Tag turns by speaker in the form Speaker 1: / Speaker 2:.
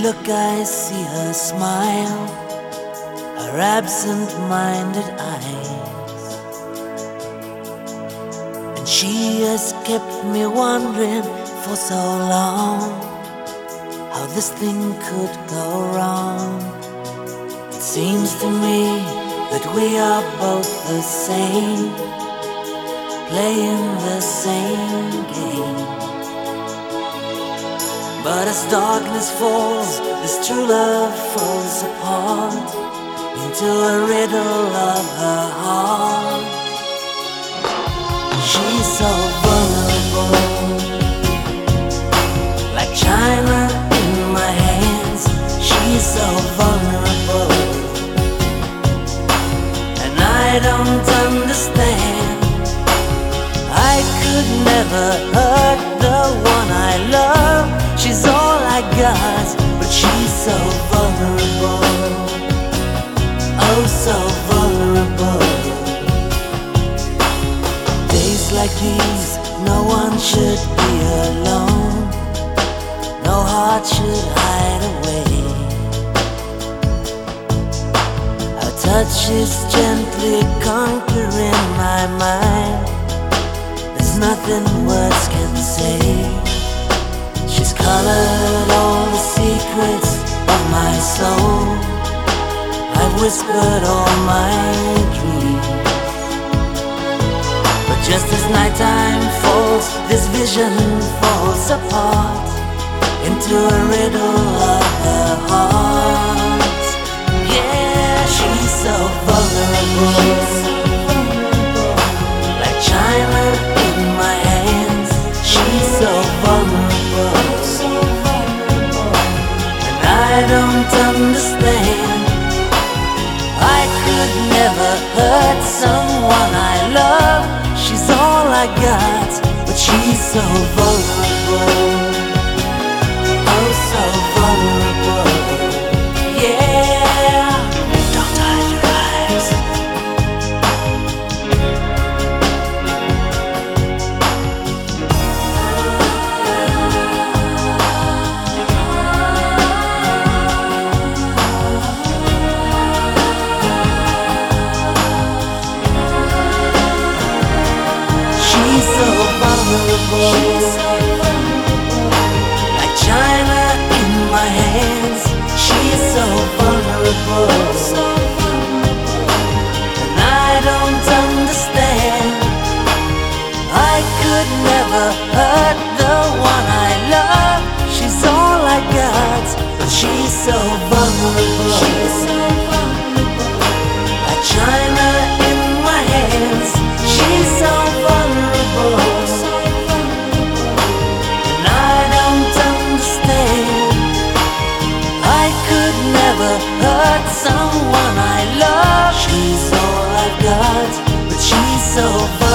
Speaker 1: look, I see her smile, her absent minded eyes. And she has kept me wondering for so long how this thing could go wrong. It seems to me that we are both the same, playing the same game. But as darkness falls, this true love falls apart into a riddle of her heart. She's so vulnerable, like china in my hands. She's so vulnerable, and I don't understand. I could never but she's so vulnerable. Oh, so vulnerable. Days like these, no one should be alone. No heart should hide away. Her touch is gently conquering my mind. There's nothing words can say. She's colored secrets of my soul. I've whispered all my dreams. But just as nighttime falls, this vision falls apart into a riddle of the heart. Hurt someone I love. She's all I got, but she's so vulnerable. Like china in my hands. She's so vulnerable. so far.